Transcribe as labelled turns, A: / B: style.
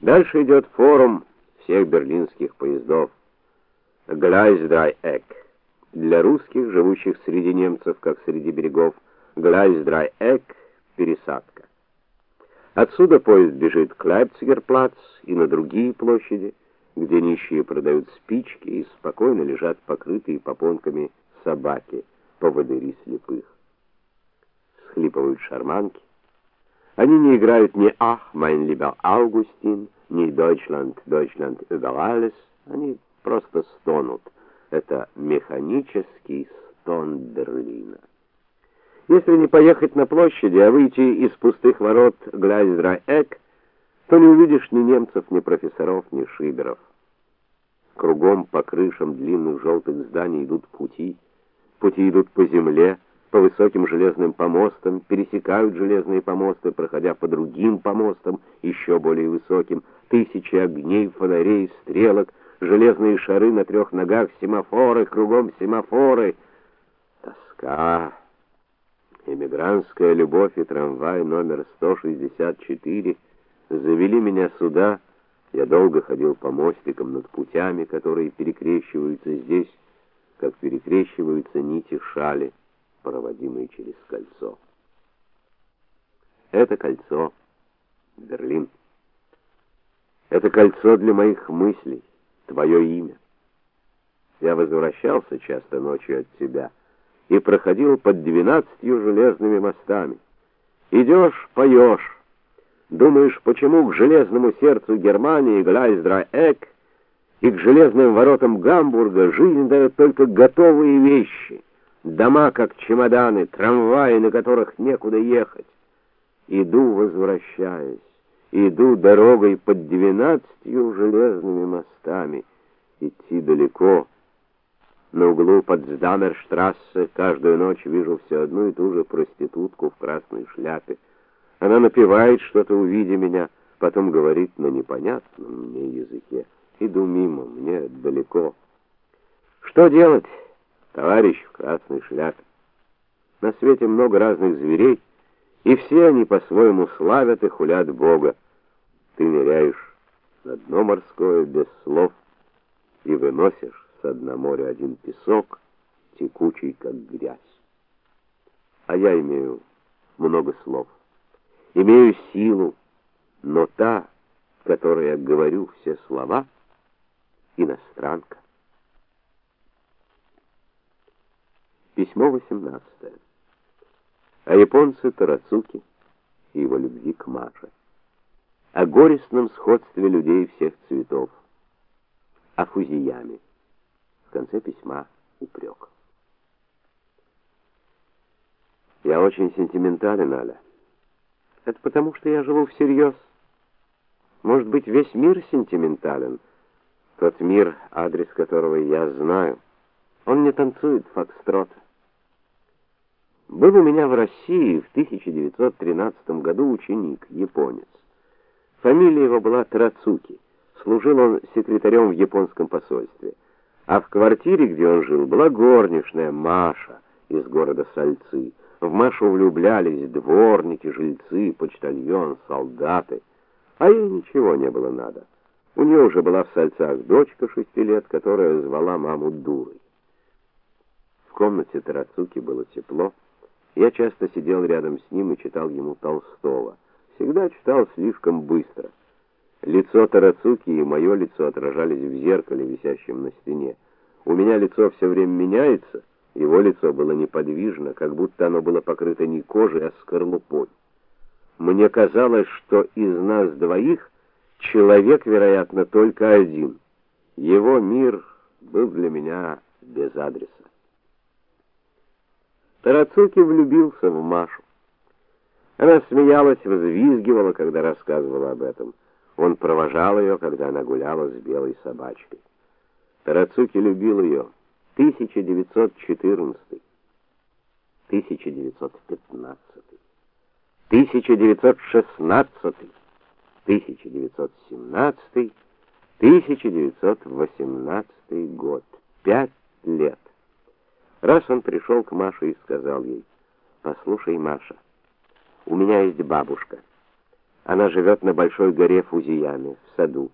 A: Дальше идет форум всех берлинских поездов. Gleisdreieck. Для русских, живущих среди немцев, как среди берегов, Gleisdreieck пересадка. Отсюда поезд бежит к Лейпцигерплац и на другие площади, где нищие продают спички и спокойно лежат покрытые попонками собаки, поводыри слепых. Схлипывают шарманки. Они не играют ни «Ах, mein lieber Augustin», ни «Deutschland, Deutschland über alles», они просто стонут. Это механический стон Берлина. Если не поехать на площади, а выйти из пустых ворот Глайздра-Эк, то не увидишь ни немцев, ни профессоров, ни шиберов. Кругом по крышам длинных желтых зданий идут пути. Пути идут по земле, по высоким железным помостам, пересекают железные помосты, проходя по другим помостам, еще более высоким. Тысячи огней, фонарей, стрелок, железные шары на трех ногах, семафоры, кругом семафоры. Тоска Эмигрантская любовь и трамвай номер 164 завели меня сюда. Я долго ходил по мостикам над путями, которые перекрещиваются здесь, как перекрещиваются нити шали, проводимые через кольцо. Это кольцо Берлин. Это кольцо для моих мыслей, твое имя. Я возвращался часто ночью от тебя и проходил под двенадцатью железными мостами. Идешь, поешь, думаешь, почему к железному сердцу Германии Глайздра-Эк и к железным воротам Гамбурга жизнь дает только готовые вещи, дома как чемоданы, трамваи, на которых некуда ехать. Иду, возвращаясь, иду дорогой под двенадцатью железными мостами. Идти далеко — на углу Потсдамерштрассе каждую ночь вижу все одну и ту же проститутку в красной шляпе. Она напевает что-то, увидя меня, потом говорит на непонятном мне языке. Иду мимо, мне далеко. Что делать, товарищ в красной шляпе? На свете много разных зверей, и все они по-своему славят и хулят Бога. Ты ныряешь на дно морское без слов и выносишь с дна моря один песок, текучий как грязь. А я имею много слов. Имею силу, но та, которой я говорю все слова, иностранка. Письмо 18. О японце Тарацуки и его любви к Маше. О горестном сходстве людей всех цветов. О Фузияме. В конце письма упрек. Я очень сентиментален, Аля. Это потому, что я живу всерьез. Может быть, весь мир сентиментален. Тот мир, адрес которого я знаю. Он не танцует фокстрота. Был у меня в России в 1913 году ученик, японец. Фамилия его была Тарацуки. Служил он секретарем в японском посольстве. А в квартире, где он жил, была горничная Маша из города Сальцы. В Машу влюблялись дворники, жильцы, почтальон, солдаты. А ей ничего не было надо. У нее уже была в Сальцах дочка шести лет, которая звала маму дурой. В комнате Тарацуки было тепло. Я часто сидел рядом с ним и читал ему Толстого. Всегда читал слишком быстро. Лицо Тарацуки и мое лицо отражались в зеркале, висящем на стене. У меня лицо все время меняется, его лицо было неподвижно, как будто оно было покрыто не кожей, а скорлупой. Мне казалось, что из нас двоих человек, вероятно, только один. Его мир был для меня без адреса. Тарацуки влюбился в Машу. Она смеялась, взвизгивала, когда рассказывала об этом. Он провожал ее, когда она гуляла с белой собачкой. Тарацуки любил ее. 1914, 1915, 1916, 1917, 1918 год. Пять лет. Раз он пришел к Маше и сказал ей: "Послушай, Маша, у меня есть бабушка. Она живет на большой горе Фузияме, в саду.